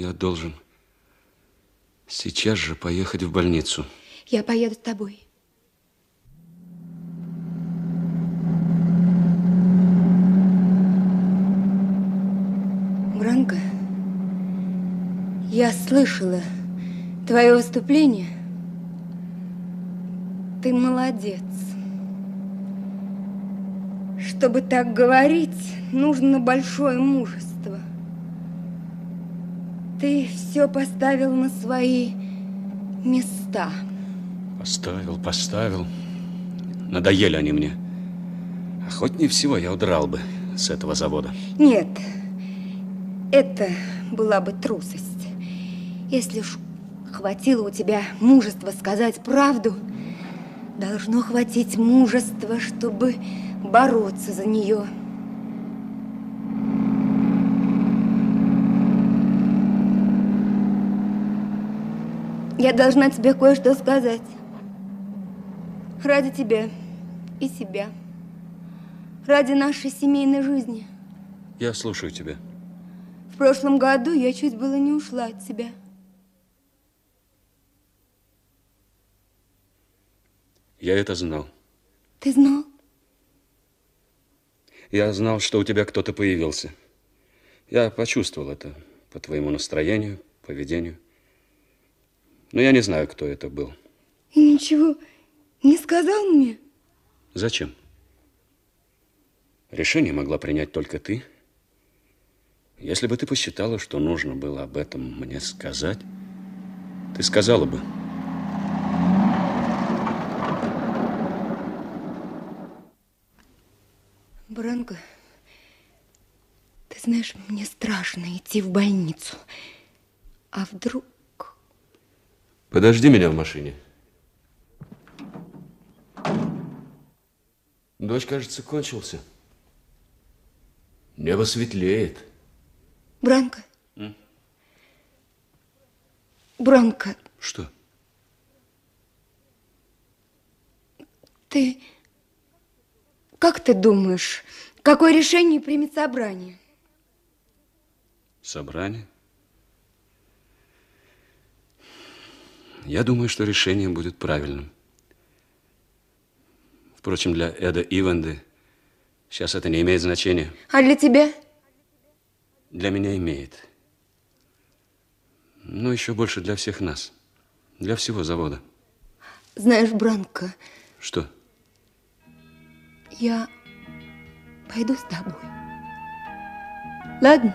Я должен сейчас же поехать в больницу. Я поеду с тобой. Бранко, я слышала твое выступление. Ты молодец. Чтобы так говорить, нужно большое мужество. Ты все поставил на свои места. Поставил, поставил. Надоели они мне. Охотнее всего я удрал бы с этого завода. Нет, это была бы трусость. Если уж хватило у тебя мужества сказать правду, должно хватить мужества, чтобы бороться за нее. Я должна тебе кое-что сказать. Ради тебя и себя. Ради нашей семейной жизни. Я слушаю тебя. В прошлом году я чуть было не ушла от тебя. Я это знал. Ты знал? Я знал, что у тебя кто-то появился. Я почувствовал это по твоему настроению, поведению. Но я не знаю, кто это был. И ничего не сказал мне? Зачем? Решение могла принять только ты. Если бы ты посчитала, что нужно было об этом мне сказать, ты сказала бы. Бранко, ты знаешь, мне страшно идти в больницу. А вдруг... Подожди меня в машине. Дождь, кажется, кончился. Небо светлеет. Бранко. М? Бранко. Что? Ты... Как ты думаешь, какое решение примет собрание? Собрание? Я думаю, что решение будет правильным. Впрочем, для Эда Иванды сейчас это не имеет значения. А для тебя? Для меня имеет. Но еще больше для всех нас. Для всего завода. Знаешь, Бранко... Что? Я пойду с тобой. Ладно?